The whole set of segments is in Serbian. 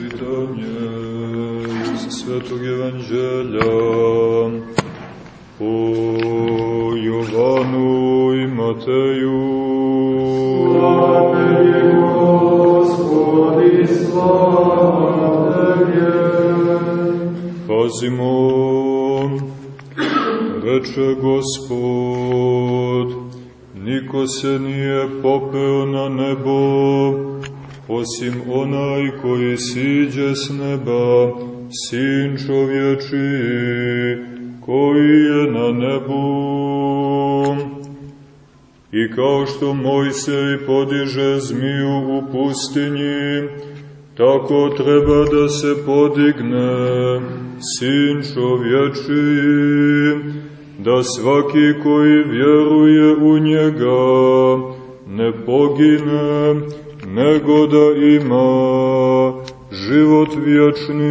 Čitanje iz Svetog Evanđelja po Jovanu i Mateju. Slava tebi, Gospodi, slava tebi. Pazimo, reče Gospod, niko se nije popeo na nebo, osim onaj koji siđe s neba, sin čovječiji, koji je na nebu. I kao što Mojsej podiže zmiju u pustinji, tako treba da se podigne sin čovječiji, da svaki koji vjeruje u njega ne pogine, nego da ima život vječni.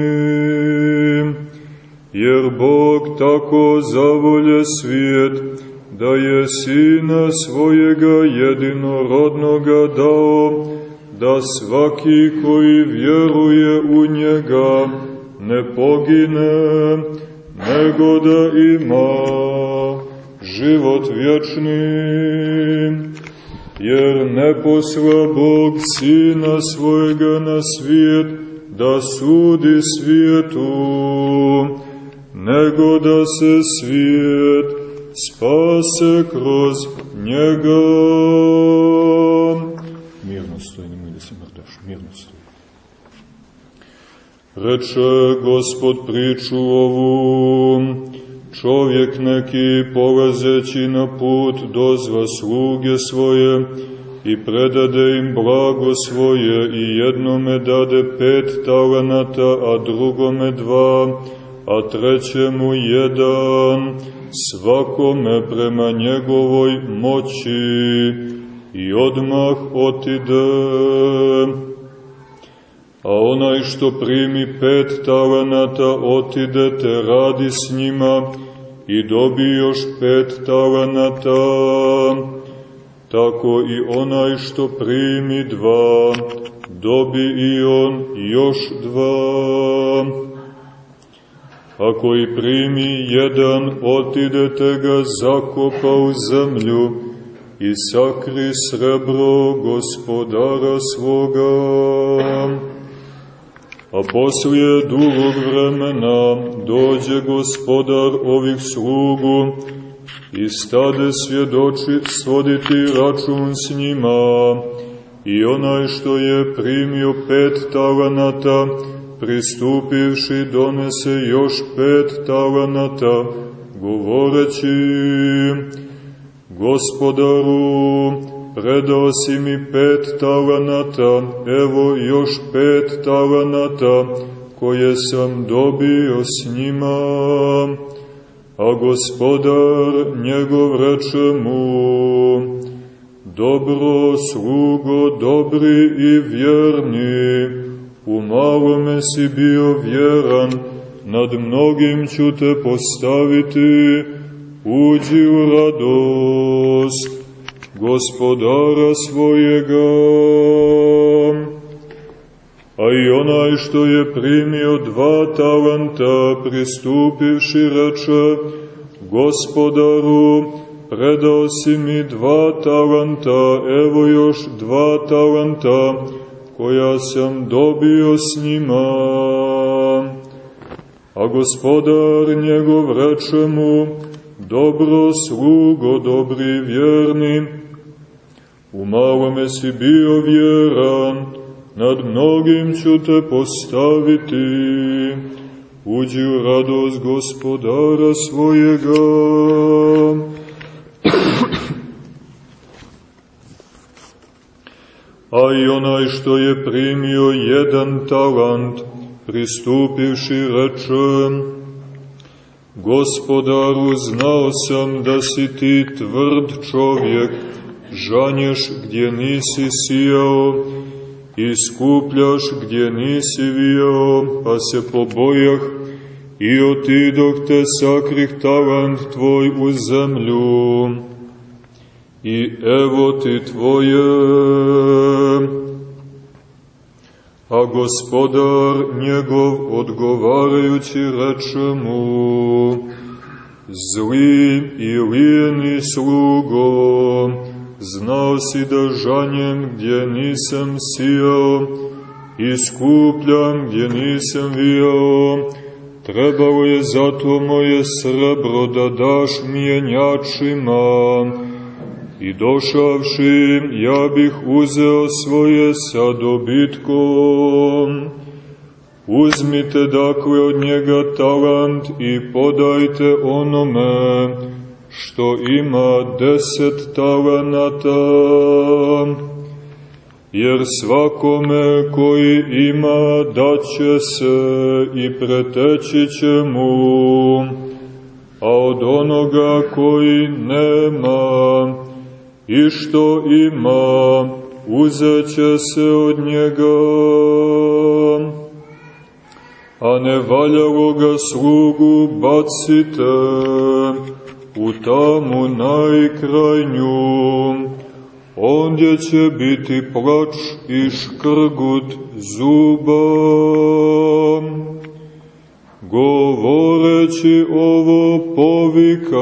Jer Bog tako zavolje svijet, da je Sina svojega jedinorodnoga dao, da svaki koji vjeruje u njega ne pogine, nego da ima život vječni. Jer ne posla Bog Sina svojega na svijet, da sudi svijetu, nego da se svijet spase kroz njega. Mirno stoji, nemoj da se mrdaš, mirno stoji. Reče Gospod priču ovu, čovjek neki polazeći na put dozva sluge svoje i predade im blago svoje i jednome dade pet talenata, a drugome dva, a trećemu jedan, svakome prema njegovoj moći i odmah otide. A onaj što primi pet talenata otide te radi s njima i dobi još pet talenata. Tako i onaj što primi dva, dobi i on još dva. A koji primi jedan, otidete ga zakopa u zemlju i sakri srebro gospodara svoga. A poslije dugog vremena dođe gospodar ovih slugu i stade svjedoči svoditi račun s njima. I onaj što je primio pet talenata, pristupivši donese još pet talenata, govoreći, Gospodaru, predao si mi pet talenata, evo još pet talenata, koje sam dobio s njima. A gospodar njegov reče mu, dobro slugo, dobri i vjerni, u malome si bio vjeran, nad mnogim ću te postaviti, uđi u radost gospodara svojega. A i onaj što je primio dva talenta, pristupivši reče, gospodaru, predao si mi dva talenta, evo još dva talenta, koja sam dobio s njima. A gospodar njegov reče mu, dobro slugo, dobri vjerni, u malome si bio vjeran, nad mnogim ću te postaviti, uđi u radost gospodara svojega. A i onaj što je primio jedan talant, pristupivši reče, Gospodaru, znao sam da si ti tvrd čovjek, žanješ gdje nisi sijao i skupljaš gdje nisi vijao, pa se pobojah i otidok te sakrih talant tvoj u zemlju. I evo ti tvoje. A gospodar njegov odgovarajući reče mu, Zli i lijeni slugo, znao si da žanjem gdje nisam sijao, i skupljam gdje nisam vijao, trebalo je zato moje srebro da daš mjenjačima, I došavši, ja bih uzeo svoje sa dobitkom. Uzmite dakle od njega talent i podajte onome što ima deset talenata. Jer svakome koji ima daće se i preteći će mu, a od onoga koji nema i što ima, uzet će se od njega. A ne valjalo ga slugu bacite u tamu najkrajnju, ondje će biti plač i škrgut zuba. Govoreći ovo povikao,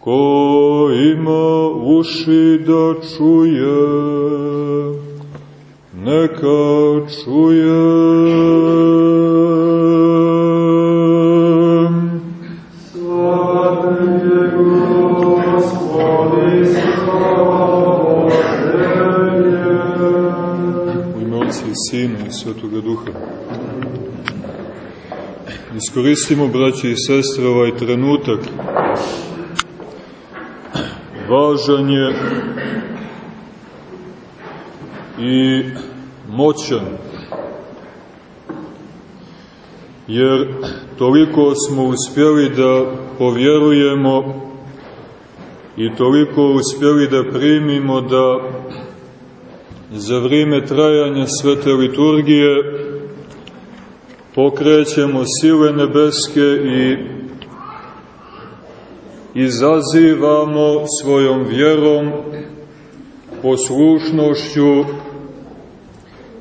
Ko ima uši da čuje, neka čuje. Sina i Svetoga Duha. Iskoristimo, braće i sestre, ovaj trenutak važan je i moćan. Jer toliko smo uspjeli da povjerujemo i toliko uspjeli da primimo da za vrijeme trajanja svete liturgije pokrećemo sile nebeske i izazivamo svojom vjerom, poslušnošću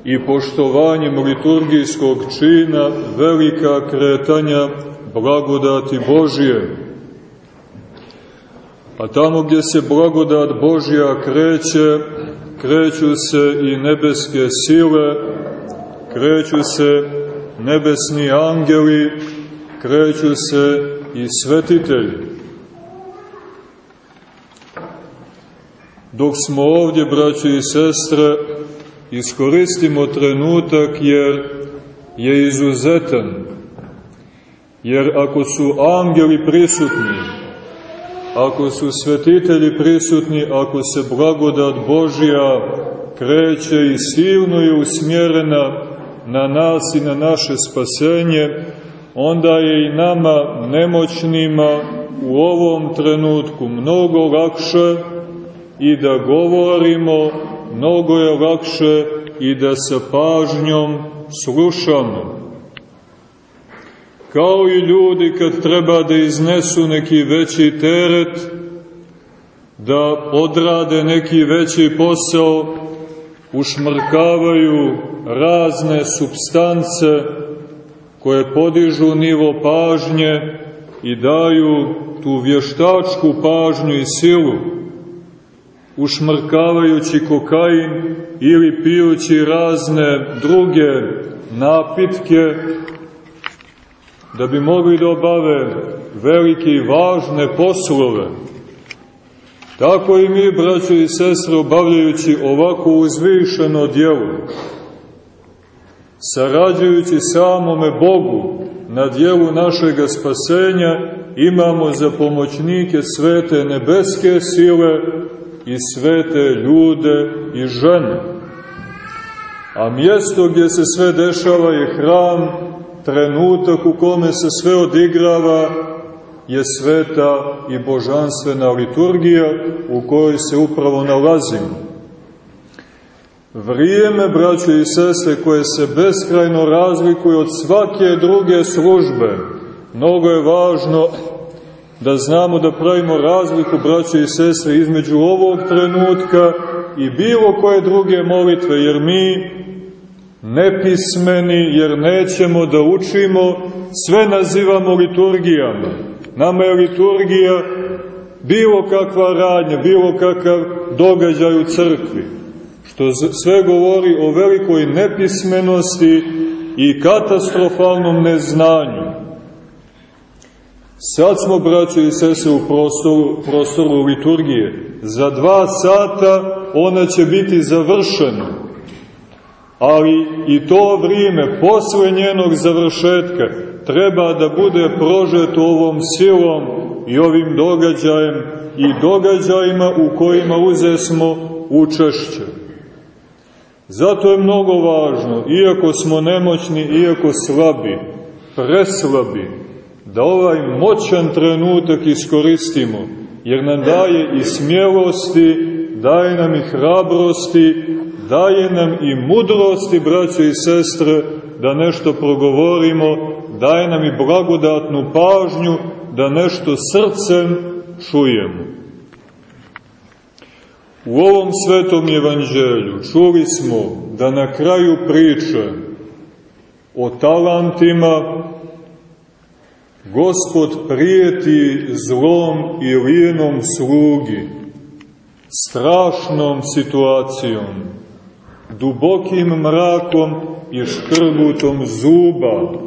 i poštovanjem liturgijskog čina velika kretanja blagodati Božije. A tamo gdje se blagodat Božja kreće, kreću se i nebeske sile, kreću se nebesni angeli, kreću se i svetitelji. Dok smo ovdje, braći i sestre, iskoristimo trenutak jer je izuzetan. Jer ako su angeli prisutni, ako su svetitelji prisutni, ako se blagodat Božja kreće i silno je usmjerena na nas i na naše spasenje, onda je i nama nemoćnima u ovom trenutku mnogo lakše i da govorimo, mnogo je lakše i da sa pažnjom slušamo. Kao i ljudi kad treba da iznesu neki veći teret, da odrade neki veći posao, ušmrkavaju razne substance koje podižu nivo pažnje i daju tu vještačku pažnju i silu ušmrkavajući kokain ili pijući razne druge napitke, da bi mogli da obave velike i važne poslove. Tako i mi, braćo i sestre, obavljajući ovako uzvišeno djelo, sarađujući samome Bogu na djelu našega spasenja, imamo za pomoćnike svete nebeske sile, i svete ljude i žene. A mjesto gdje se sve dešava je hram, trenutak u kome se sve odigrava je sveta i božanstvena liturgija u kojoj se upravo nalazimo. Vrijeme, braće i sestre, koje se beskrajno razlikuje od svake druge službe, mnogo je važno da znamo da pravimo razliku, braće i sestre, između ovog trenutka i bilo koje druge molitve, jer mi nepismeni, jer nećemo da učimo, sve nazivamo liturgijama. Nama je liturgija bilo kakva radnja, bilo kakav događaj u crkvi, što sve govori o velikoj nepismenosti i katastrofalnom neznanju. Sad smo, braćo i sese, u prostoru, prostoru liturgije. Za dva sata ona će biti završena. Ali i to vrijeme, posle njenog završetka, treba da bude prožeto ovom silom i ovim događajem i događajima u kojima uzesmo učešće. Zato je mnogo važno, iako smo nemoćni, iako slabi, preslabi, da ovaj moćan trenutak iskoristimo, jer nam daje i smjelosti, daje nam i hrabrosti, daje nam i mudrosti, braćo i sestre, da nešto progovorimo, daje nam i blagodatnu pažnju, da nešto srcem čujemo. U ovom svetom evanđelju čuli smo da na kraju priče o talantima Gospod prijeti zlom i lijenom slugi, strašnom situacijom, dubokim mrakom i škrgutom zuba.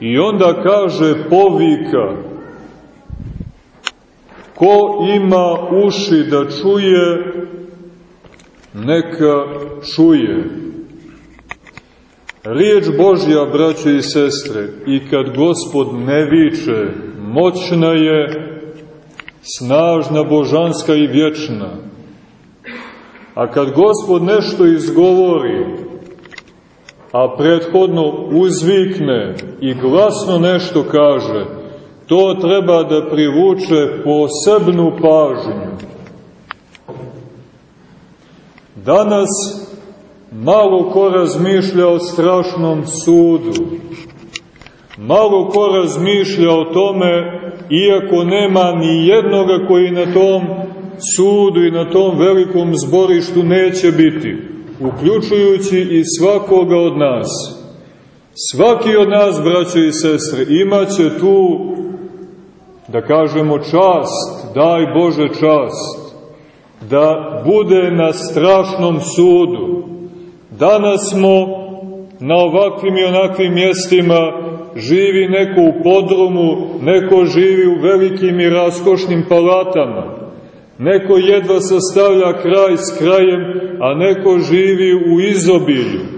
I onda kaže povika, ko ima uši da čuje, neka čuje. Riječ Božja, braće i sestre, i kad Gospod ne viče, moćna je, snažna, božanska i vječna. A kad Gospod nešto izgovori, a prethodno uzvikne i glasno nešto kaže, to treba da privuče posebnu pažnju. Danas Malo ko razmišlja o strašnom sudu. Malo ko razmišlja o tome, iako nema ni jednoga koji na tom sudu i na tom velikom zborištu neće biti, uključujući i svakoga od nas. Svaki od nas, braće i sestre, imaće tu, da kažemo, čast, daj Bože čast, da bude na strašnom sudu, Danas smo na ovakvim i onakvim mjestima, živi neko u podrumu, neko živi u velikim i raskošnim palatama, neko jedva sastavlja kraj s krajem, a neko živi u izobilju.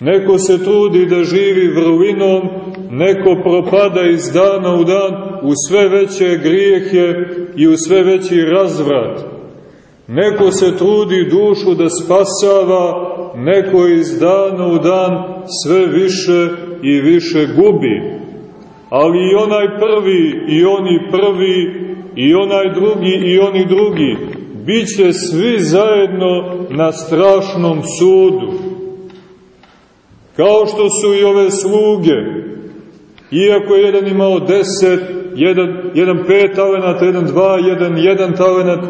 Neko se trudi da živi vrlinom, neko propada iz dana u dan u sve veće grijehe i u sve veći razvrat. Neko se trudi dušu da spasava, neko iz dana u dan sve više i više gubi. Ali i onaj prvi, i oni prvi, i onaj drugi, i oni drugi, bit će svi zajedno na strašnom sudu. Kao što su i ove sluge, iako je jedan imao deset, jedan, jedan pet talenata, jedan dva, jedan jedan talenat,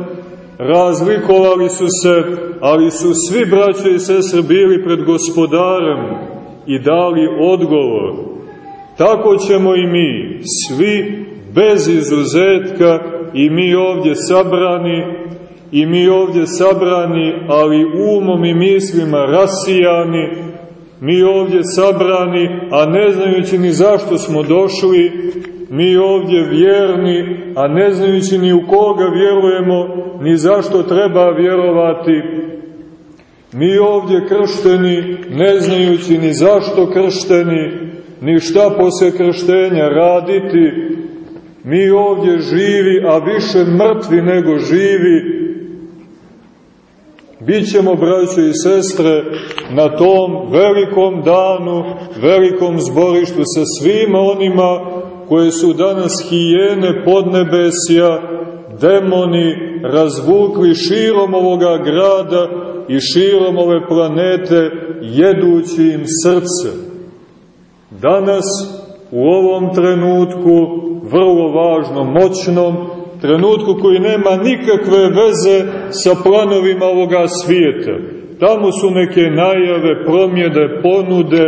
razlikovali su se, ali su svi braće i sestre bili pred gospodarem i dali odgovor. Tako ćemo i mi, svi bez izuzetka i mi ovdje sabrani, i mi ovdje sabrani, ali umom i mislima rasijani, mi ovdje sabrani, a ne znajući ni zašto smo došli, mi ovdje vjerni, a ne znajući ni u koga vjerujemo, ni zašto treba vjerovati, mi ovdje kršteni, ne znajući ni zašto kršteni, ni šta posle krštenja raditi, mi ovdje živi, a više mrtvi nego živi, Bićemo, braće i sestre, na tom velikom danu, velikom zborištu sa svima onima koje su danas hijene podnebesja, demoni razvukli širom ovoga grada i širom ove planete, jedući im srce. Danas, u ovom trenutku, vrlo važno, moćnom, trenutku koji nema nikakve veze sa planovima ovoga svijeta. Tamo su neke najave, promjede, ponude,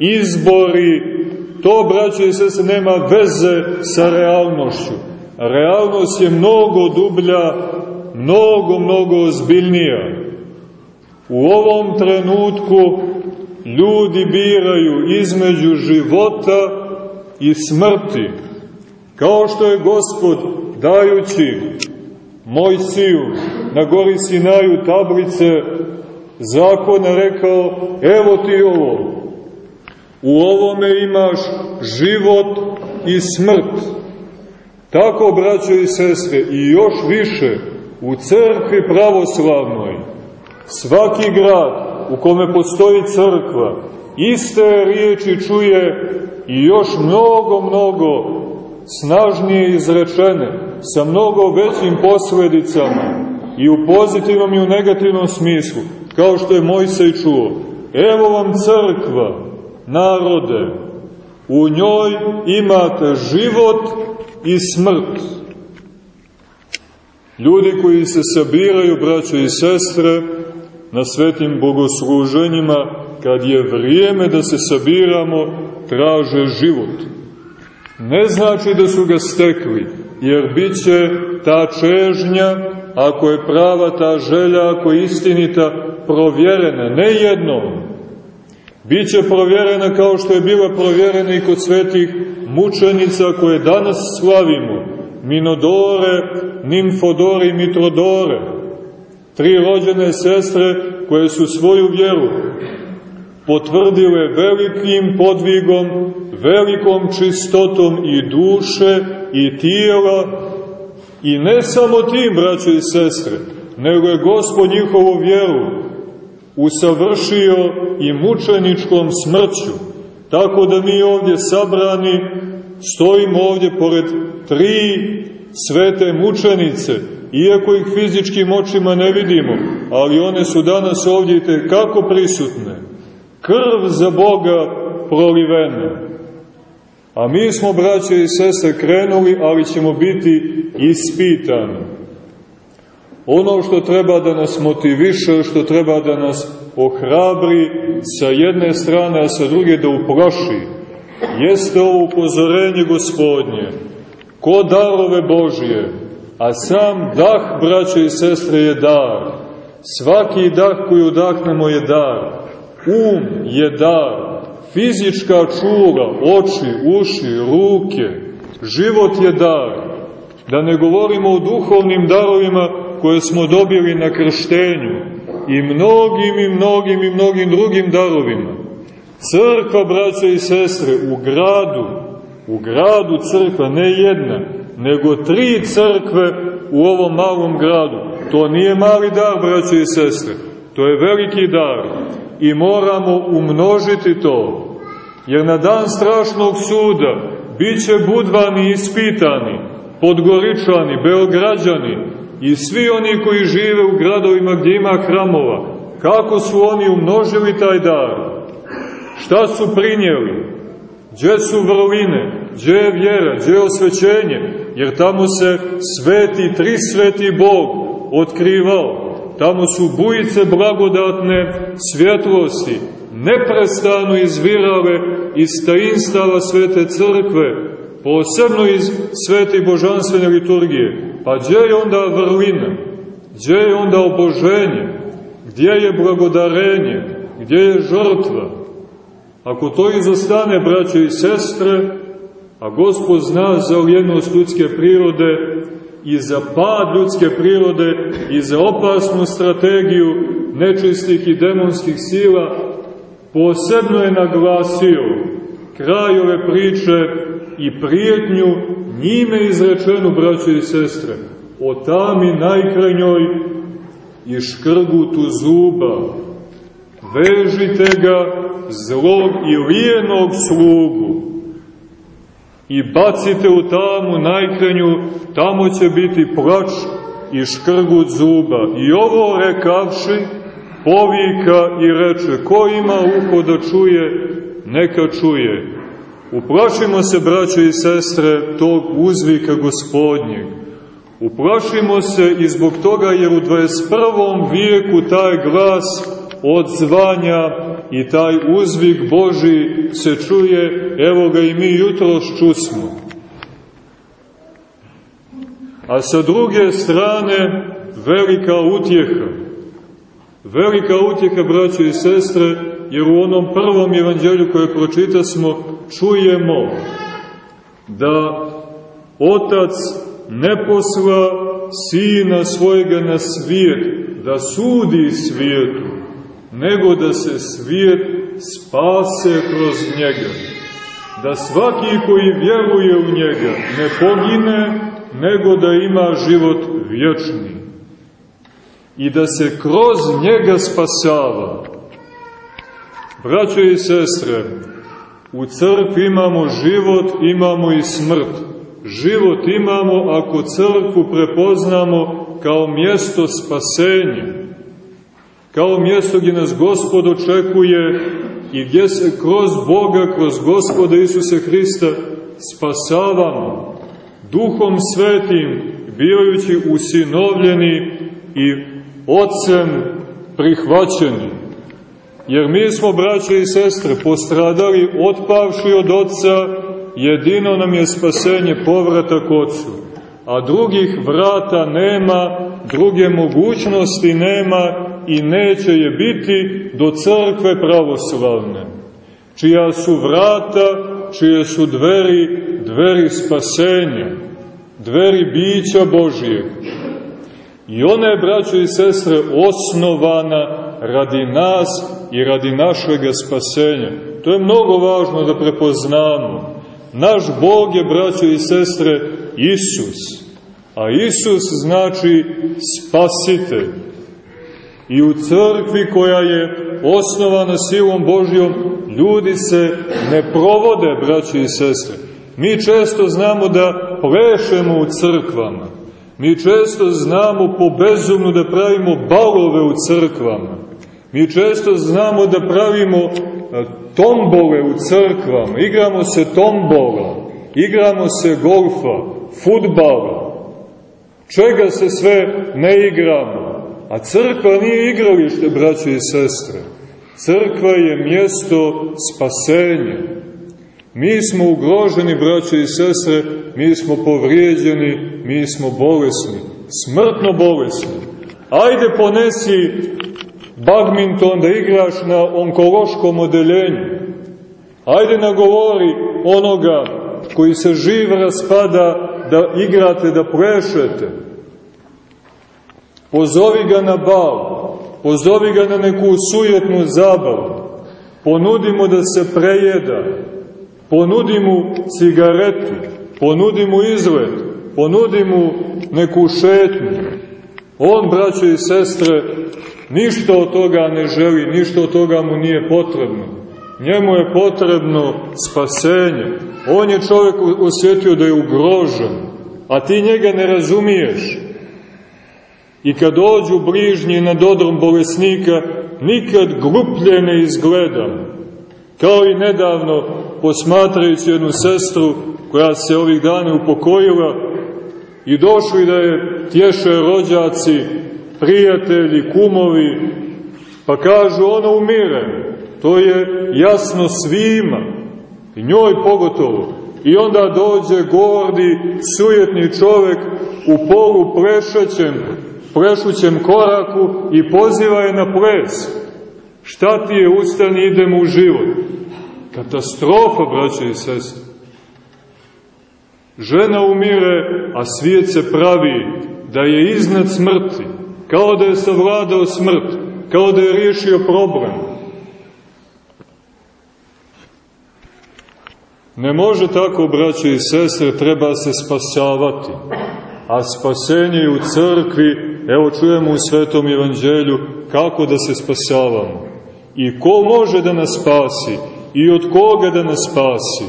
izbori, to, braće i sese, nema veze sa realnošću. Realnost je mnogo dublja, mnogo, mnogo ozbiljnija. U ovom trenutku ljudi biraju između života i smrti, kao što je Gospod dajući Mojsiju na gori Sinaju tablice zakona rekao, evo ti ovo, u ovome imaš život i smrt. Tako, braćo i sestre, i još više, u crkvi pravoslavnoj, svaki grad u kome postoji crkva, iste riječi čuje i još mnogo, mnogo snažnije izrečene, sa mnogo većim posledicama, i u pozitivnom i u negativnom smislu, kao što je Mojsej čuo. Evo vam crkva, narode, u njoj imate život i smrt. Ljudi koji se sabiraju, braćo i sestre, na svetim bogosluženjima, kad je vrijeme da se sabiramo, traže život. Ne znači da su ga stekli, jer bit će ta čežnja, ako je prava ta želja, ako je istinita, provjerena, ne jednom. Biće provjerena kao što je bila provjerena i kod svetih mučenica koje danas slavimo, Minodore, Nimfodore i Mitrodore, tri rođene sestre koje su svoju vjeru potvrdile velikim podvigom, velikom čistotom i duše i tijela i ne samo tim, braćo i sestre, nego je Gospod njihovu vjeru usavršio i mučeničkom smrću, tako da mi ovdje sabrani stojimo ovdje pored tri svete mučenice, iako ih fizičkim očima ne vidimo, ali one su danas ovdje i kako prisutne. Krv za Boga prolivena. A mi smo, braće i sestre, krenuli, ali ćemo biti ispitani. Ono što treba da nas motiviše, što treba da nas ohrabri sa jedne strane, a sa druge da uproši, jeste ovo upozorenje gospodnje. Ko darove Božije, a sam dah, braće i sestre, je dar. Svaki dah koji udahnemo je dar. Um je dar. Fizička čula, oči, uši, ruke, život je dar. Da ne govorimo o duhovnim darovima koje smo dobili na krštenju i mnogim i mnogim i mnogim drugim darovima. Crkva, braće i sestre, u gradu, u gradu crkva, ne jedna, nego tri crkve u ovom malom gradu. To nije mali dar, braće i sestre, to je veliki dar i moramo umnožiti to. Jer na dan strašnog suda bit će budvani ispitani, podgoričani, beograđani i svi oni koji žive u gradovima gdje ima hramova. Kako su oni umnožili taj dar? Šta su prinijeli? Gdje su vrline? Gdje je vjera? Gdje je osvećenje? Jer tamo se sveti, tri sveti Bog otkrivao. Tamo su bujice blagodatne svjetlosti, neprestano izvirale iz tajinstava svete crkve, posebno iz svete božanstvene liturgije. Pa gdje je onda vrlina? Gdje je onda oboženje? Gdje je blagodarenje? Gdje je žrtva? Ako to izostane, braće i sestre, a Gospod zna za ujednost ljudske prirode i za pad ljudske prirode i za opasnu strategiju nečistih i demonskih sila, posebno je naglasio kraj ove priče i prijetnju njime izrečenu, braće i sestre, o tami najkrajnjoj i škrgutu zuba. Vežite ga zlog i lijenog slugu i bacite u tamu najkrenju, tamo će biti plač i škrgut zuba. I ovo rekavši, povika i reče, ko ima uho da čuje, neka čuje. Uplašimo se, braćo i sestre, tog uzvika gospodnjeg. Uplašimo se i zbog toga jer u 21. vijeku taj glas odzvanja i taj uzvik Boži se čuje, evo ga i mi jutro čusmo. A sa druge strane, velika utjeha. Velika utjeha, braćo i sestre, jer u onom prvom evanđelju koje pročita smo, čujemo da Otac ne posla Sina svojega na svijet, da sudi svijetu, nego da se svijet spase kroz njega. Da svaki koji vjeruje u njega ne pogine, nego da ima život vječni. I da se kroz njega spasava. Braćo i sestre, u crkvi imamo život, imamo i smrt. Život imamo ako crkvu prepoznamo kao mjesto spasenja kao mjesto gdje nas Gospod očekuje i gdje se kroz Boga, kroz Gospoda Isuse Hrista spasavamo duhom svetim, bivajući usinovljeni i ocem prihvaćeni. Jer mi smo, braće i sestre, postradali, otpavši od oca, jedino nam je spasenje povratak ocu. A drugih vrata nema, druge mogućnosti nema i neće je biti do crkve pravoslavne, čija su vrata, čije su dveri, dveri spasenja, dveri bića Božijeg. I ona je, braćo i sestre, osnovana radi nas i radi našega spasenja. To je mnogo važno da prepoznamo. Naš Bog je, braćo i sestre, Isus. A Isus znači spasitelj. I u crkvi koja je osnovana silom Božjom, ljudi se ne provode, braći i sestre. Mi često znamo da plešemo u crkvama. Mi često znamo po bezumnu da pravimo balove u crkvama. Mi često znamo da pravimo e, tombole u crkvama. Igramo se tombola, igramo se golfa, futbala. Čega se sve ne igramo? A crkva nije igralište, braće i sestre. Crkva je mjesto spasenja. Mi smo ugroženi, braće i sestre, mi smo povrijeđeni, mi smo bolesni, smrtno bolesni. Ajde ponesi badminton da igraš na onkološkom odeljenju. Ajde nagovori onoga koji se živ raspada da igrate, da plešete. Pozovi ga na bal, pozovi ga na neku sujetnu zabavu, ponudi mu da se prejeda, ponudi mu cigaretu, ponudi mu izlet, ponudi mu neku šetnju. On, braćo i sestre, ništa od toga ne želi, ništa od toga mu nije potrebno. Njemu je potrebno spasenje. On je čovjek osjetio da je ugrožen, a ti njega ne razumiješ. I kad dođu bližnji na dodrom bolesnika, nikad gluplje ne izgledam. Kao i nedavno, posmatrajući jednu sestru koja se ovih dana upokojila i došli da je tješe rođaci, prijatelji, kumovi, pa kažu ona umire. To je jasno svima i njoj pogotovo. I onda dođe gordi, sujetni čovek u polu plešaćem, plešućem koraku i poziva je na ples. Šta ti je, ustani, idemo u život. Katastrofa, braće i sestre. Žena umire, a svijet se pravi da je iznad smrti, kao da je savladao smrt, kao da je riješio problem. Ne može tako, braće i sestre, treba se spasavati. A spasenje u crkvi Evo čujemo u Svetom Evanđelju kako da se spasavamo. I ko može da nas spasi? I od koga da nas spasi?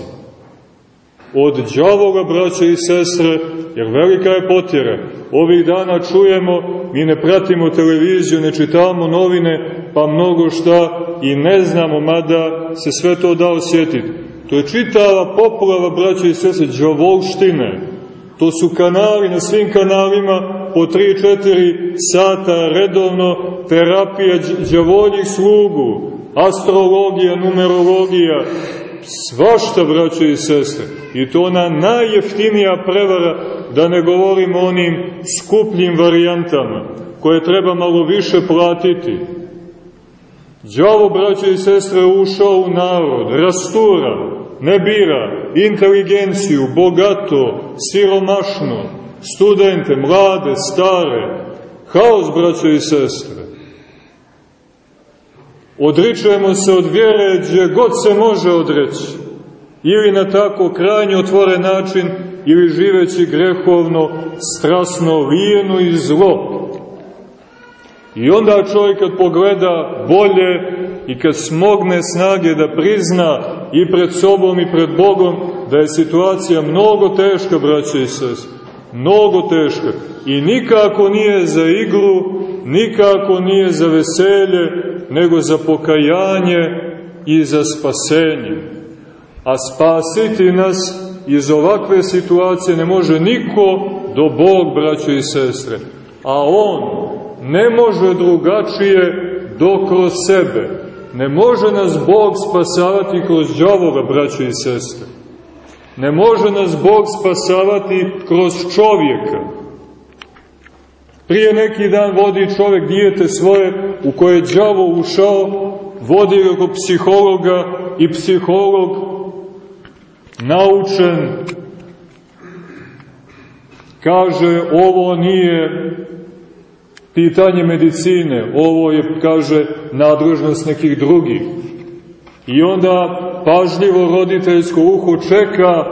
Od džavoga, braća i sestre, jer velika je potjera. Ovih dana čujemo, mi ne pratimo televiziju, ne čitamo novine, pa mnogo šta i ne znamo, mada se sve to da osjetiti. To je čitava poplava, braća i sestre, džavolštine To su kanali na svim kanalima po 3-4 sata redovno terapija džavoljih slugu, astrologija, numerologija, svašta, braćo i sestre. I to ona najjeftinija prevara, da ne govorimo o onim skupljim varijantama, koje treba malo više platiti. Đavo, braćo i sestre, ušao u narod, rastura, ne bira inteligenciju, bogato, siromašno, studente, mlade, stare, haos, braćo i sestre. Odričujemo se od vjere gdje god se može odreći, ili na tako krajnje otvoren način, ili živeći grehovno, strasno, lijeno i zlo. I onda čovjek kad pogleda bolje i kad smogne snage da prizna i pred sobom i pred Bogom da je situacija mnogo teška, braće i sest, mnogo teška i nikako nije za igru, nikako nije za veselje, nego za pokajanje i za spasenje. A spasiti nas iz ovakve situacije ne može niko do Bog, braće i sestre. A On ne može drugačije do kroz sebe. Ne može nas Bog spasavati kroz džavoga, braće i sestre. Ne može nas Bog spasavati kroz čovjeka. Prije neki dan vodi čovjek dijete svoje u koje je džavo ušao, vodi ga kod psihologa i psiholog naučen kaže ovo nije pitanje medicine, ovo je, kaže, nadležnost nekih drugih. I onda pažljivo roditeljsko uho čeka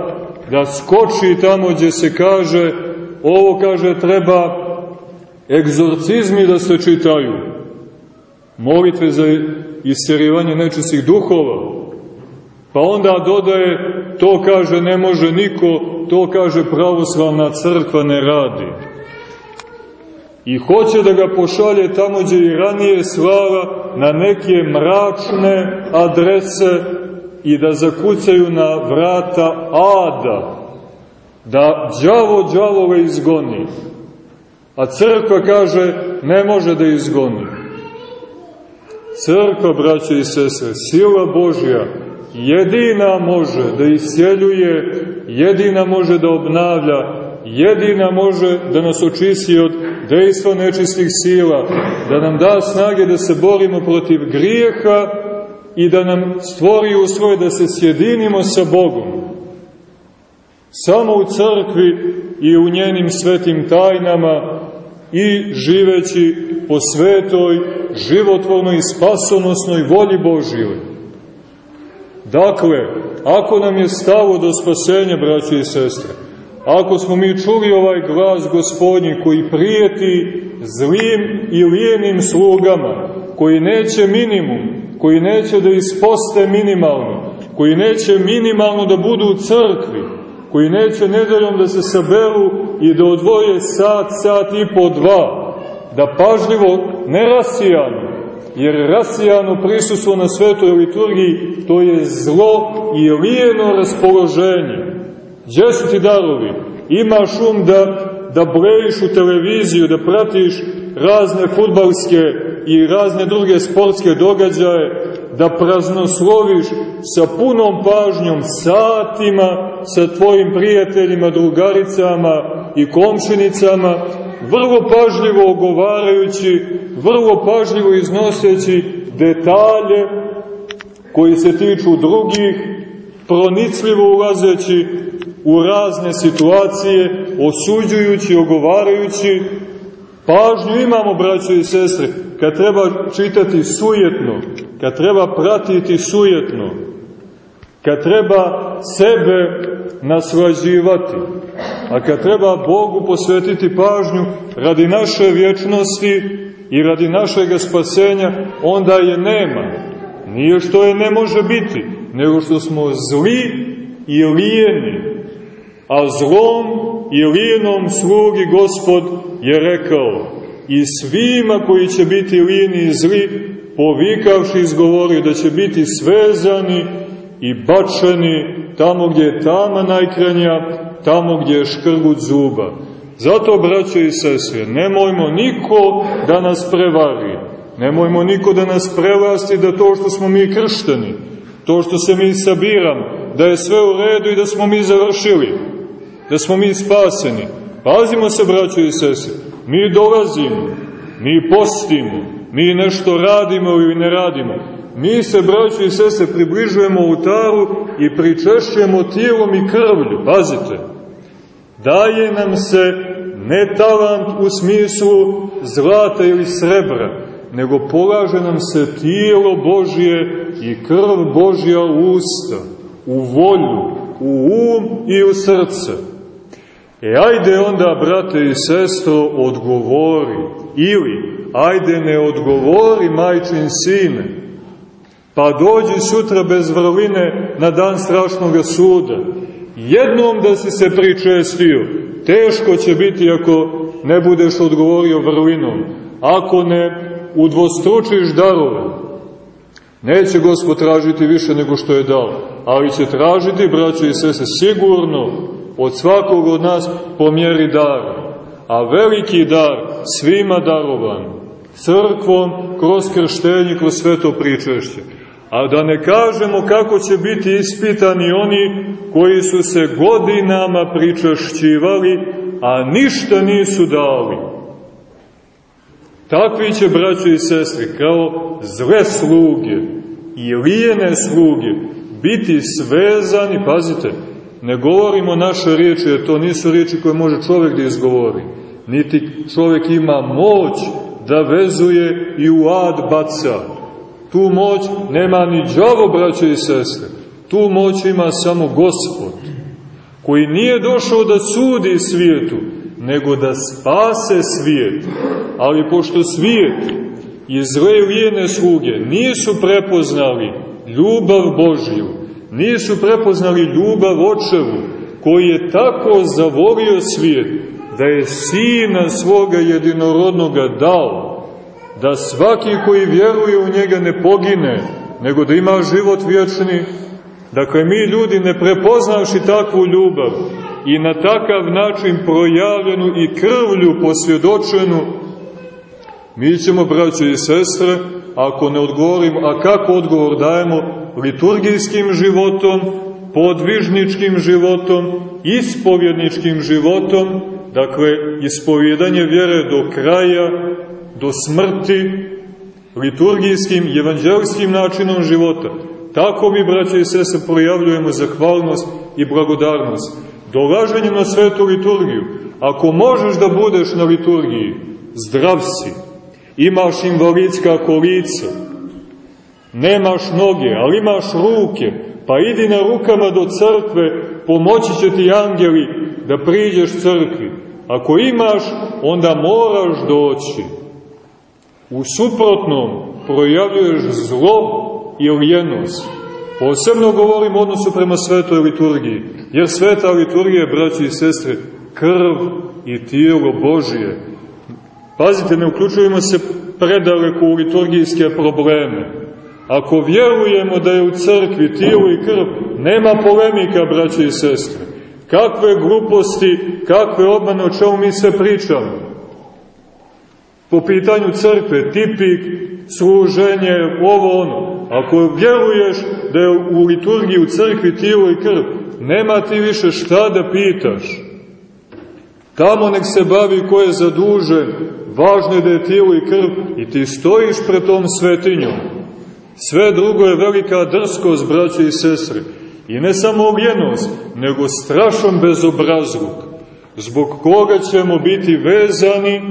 da skoči tamo gdje se kaže, ovo kaže treba egzorcizmi da se čitaju, molitve za isterivanje nečistih duhova, pa onda dodaje, to kaže ne može niko, to kaže pravoslavna crkva ne radi. I hoće da ga pošalje tamo gdje i ranije slava na neke mračne adrese i da zakucaju na vrata ada, da đavo đavove izgoni. A crkva kaže, ne može da izgoni. Crkva, braće i sese, sila Božja, jedina može da isjeljuje, jedina može da obnavlja, jedina može da nas očisti od dejstva nečistih sila, da nam da snage da se borimo protiv grijeha i da nam stvori usvoje da se sjedinimo sa Bogom. Samo u crkvi i u njenim svetim tajnama i živeći po svetoj, životvornoj i spasonosnoj volji Božijoj. Dakle, ako nam je stavo do spasenja, braći i sestre, ako smo mi čuli ovaj glas gospodnji koji prijeti zlim i lijenim slugama, koji neće minimum, koji neće da isposte minimalno, koji neće minimalno da budu u crkvi, koji neće nedeljom da se saberu i da odvoje sat, sat i po dva, da pažljivo, ne rasijano, jer rasijano prisustvo na svetoj liturgiji, to je zlo i lijeno raspoloženje. Gdje su ti darovi? Imaš um da, da blejiš u televiziju, da pratiš razne futbalske i razne druge sportske događaje, da praznosloviš sa punom pažnjom satima sa tvojim prijateljima, drugaricama i komšinicama, vrlo pažljivo ogovarajući, vrlo pažljivo iznoseći detalje koji se tiču drugih, pronicljivo ulazeći u razne situacije, osuđujući, ogovarajući, pažnju imamo, braćo i sestre, kad treba čitati sujetno, kad treba pratiti sujetno, kad treba sebe naslađivati, a kad treba Bogu posvetiti pažnju radi naše vječnosti i radi našeg spasenja, onda je nema. Nije što je ne može biti, nego što smo zli i lijeni. A zlom i lijenom slugi Gospod je rekao i svima koji će biti lijeni i zli, povikavši izgovorio da će biti svezani i bačeni tamo gdje je tama najkrenja tamo gdje je škrgut zuba. Zato, braćo i sestre, nemojmo niko da nas prevari, nemojmo niko da nas prevlasti da to što smo mi kršteni, to što se mi sabiram, da je sve u redu i da smo mi završili, da smo mi spaseni. Pazimo se, braćo i sestre, mi dolazimo, mi postimo, mi nešto radimo ili ne radimo. Mi se, braćo i sestre, približujemo oltaru i pričešćujemo tijelom i krvlju. Pazite, daje nam se ne talant u smislu zlata ili srebra, nego polaže nam se tijelo Božje i krv Božja u usta, u volju, u um i u srce. E ajde onda, brate i sestro, odgovori, ili ajde ne odgovori majčin sine, pa dođi sutra bez vrline na dan strašnog suda. Jednom da si se pričestio, teško će biti ako ne budeš odgovorio vrlinom, ako ne udvostručiš darove. Neće Gospod tražiti više nego što je dao, ali će tražiti, braćo i sese, sigurno od svakog od nas po mjeri dara. A veliki dar svima darovan, crkvom, kroz krštenje, kroz sveto pričešće. A da ne kažemo kako će biti ispitani oni koji su se godinama pričašćivali, a ništa nisu dali. Takvi će, braćo i sestri, kao zle sluge i lijene sluge, biti svezani, pazite, ne govorimo naše riječi, jer to nisu riječi koje može čovjek da izgovori, niti čovjek ima moć da vezuje i u ad baca. Tu moć nema ni džavo, braćo i sestre, tu moć ima samo Gospod, koji nije došao da sudi svijetu, nego da spase svijet. Ali pošto svijet i zle lijene sluge nisu prepoznali ljubav Božju, nisu prepoznali ljubav očevu, koji je tako zavolio svijet, da je sina svoga jedinorodnoga dao, da svaki koji vjeruje u njega ne pogine, nego da ima život vječni, dakle mi ljudi ne prepoznavši takvu ljubav i na takav način projavljenu i krvlju posvjedočenu, mi ćemo, braćo i sestre, ako ne odgovorimo, a kako odgovor dajemo, liturgijskim životom, podvižničkim životom, ispovjedničkim životom, dakle, ispovjedanje vjere do kraja, do smrti, liturgijskim, evanđelskim načinom života. Tako mi, braće i sese, projavljujemo zahvalnost i blagodarnost. Dolaženjem na svetu liturgiju. Ako možeš da budeš na liturgiji, zdrav si, imaš invalidska kolica, nemaš noge, ali imaš ruke, pa idi na rukama do crkve, pomoći će ti angeli da priđeš crkvi. Ako imaš, onda moraš doći. U suprotnom projavljuješ zlo i lijenost. Posebno govorim o odnosu prema svetoj liturgiji, jer sveta liturgija braći i sestre, krv i tijelo Božije. Pazite, ne uključujemo se predaleko u liturgijske probleme. Ako vjerujemo da je u crkvi tijelo i krv, nema polemika, braći i sestre. Kakve gluposti, kakve obmane, o čemu mi sve pričamo? Po pitanju crkve, tipik, služenje, ovo ono. Ako vjeruješ da je u liturgiji u crkvi tijelo i krv, nema ti više šta da pitaš. Tamo nek se bavi ko je zadužen, važno je da je tijelo i krv i ti stojiš pred tom svetinjom. Sve drugo je velika drskost, braće i sestre. I ne samo ogljenost, nego strašan bezobrazluk, zbog koga ćemo biti vezani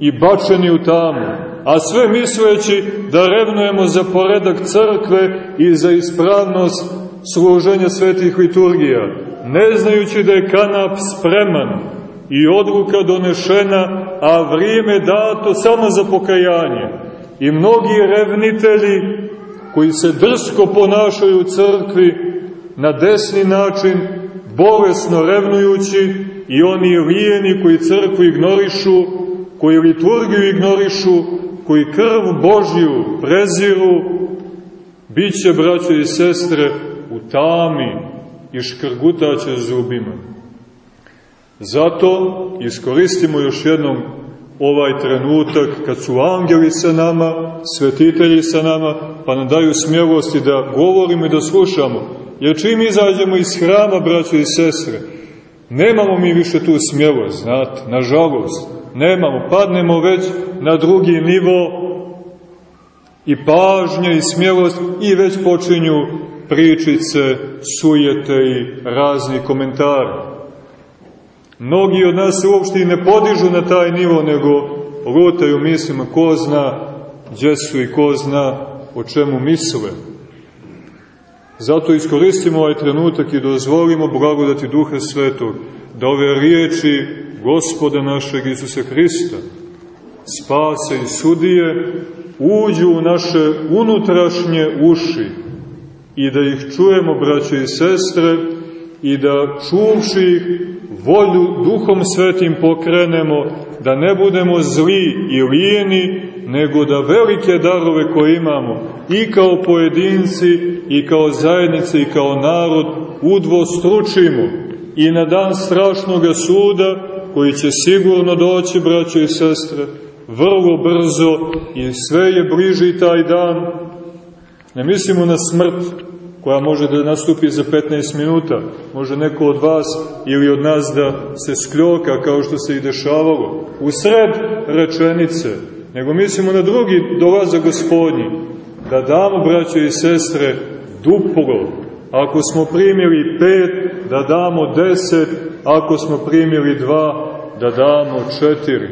i bačeni u tamu, a sve misleći da revnujemo za poredak crkve i za ispravnost služenja svetih liturgija, ne znajući da je kanap spreman i odluka donešena, a vrijeme dato samo za pokajanje. I mnogi revnitelji koji se drsko ponašaju u crkvi na desni način, bolesno revnujući, i oni lijeni koji crkvu ignorišu, koji liturgiju ignorišu, koji krv Božju preziru, bit će, braćo i sestre, u tami i škrgutaće zubima. Zato iskoristimo još jednom ovaj trenutak kad su angeli sa nama, svetitelji sa nama, pa nam daju smjelosti da govorimo i da slušamo. Jer čim izađemo iz hrama, braćo i sestre, nemamo mi više tu smjelost, znate, nažalost, nemamo, padnemo već na drugi nivo i pažnja i smjelost i već počinju pričice, sujete i razni komentari. Mnogi od nas se uopšte ne podižu na taj nivo, nego lutaju mislima ko zna gdje su i ko zna o čemu misle. Zato iskoristimo ovaj trenutak i dozvolimo blagodati Duha Svetog da ove riječi gospoda našeg Isusa Hrista, spase i sudije, uđu u naše unutrašnje uši i da ih čujemo, braće i sestre, i da čuvši ih volju Duhom Svetim pokrenemo, da ne budemo zli i lijeni, nego da velike darove koje imamo i kao pojedinci i kao zajednice i kao narod udvostručimo i na dan strašnog suda koji će sigurno doći, braćo i sestre, vrlo brzo i sve je bliži taj dan. Ne mislimo na smrt, koja može da nastupi za 15 minuta. Može neko od vas ili od nas da se skljoka kao što se i dešavalo u sred rečenice, nego mislimo na drugi dolaza gospodnji, da damo, braće i sestre, duplo. Ako smo primili pet, da damo deset, ako smo primili dva, da damo četiri.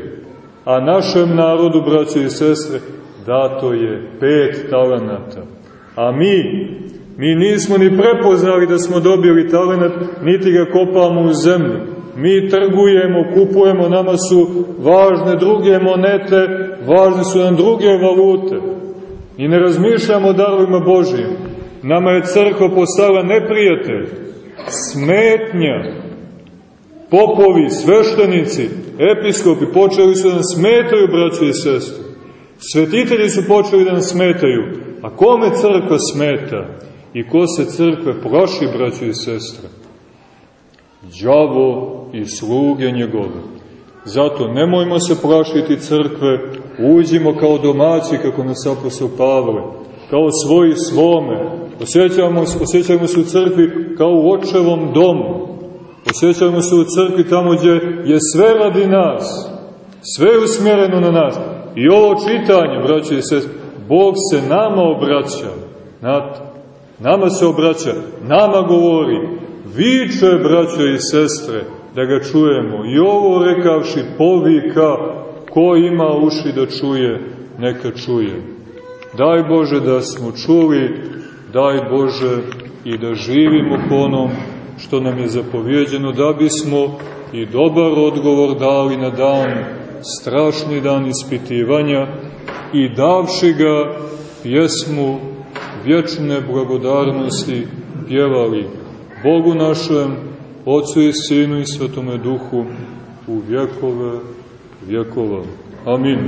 A našem narodu, braće i sestre, dato je pet talenata. A mi, Mi nismo ni prepoznali da smo dobili talenat, niti ga kopamo u zemlju. Mi trgujemo, kupujemo, nama su važne druge monete, važne su nam druge valute. I ne razmišljamo o darovima Božijim. Nama je crkva postala neprijatelj, smetnja. Popovi, sveštenici, episkopi počeli su da nam smetaju, braćo i sestre. Svetitelji su počeli da nam smetaju. A kome crkva smeta? I ko se crkve proši, braćo i sestre? Đavo i sluge njegove. Zato nemojmo se plašiti crkve, uđimo kao domaći, kako nas apostol Pavle, kao svoji svome. Osjećamo, osjećamo se u crkvi kao u očevom domu. Osjećamo se u crkvi tamo gdje je sve radi nas, sve je usmjereno na nas. I ovo čitanje, braće i sestre, Bog se nama obraća. Znate, Nama se obraća, nama govori, viče, braćo i sestre, da ga čujemo. I ovo rekavši povika, ko ima uši da čuje, neka čuje. Daj Bože da smo čuli, daj Bože i da živimo po onom što nam je zapovjeđeno, da bismo i dobar odgovor dali na dan, strašni dan ispitivanja i davši ga pjesmu vječne blagodarnosti pjevali Bogu našem, Otcu i Sinu i Svetome Duhu u vjekove vjekova. Amin.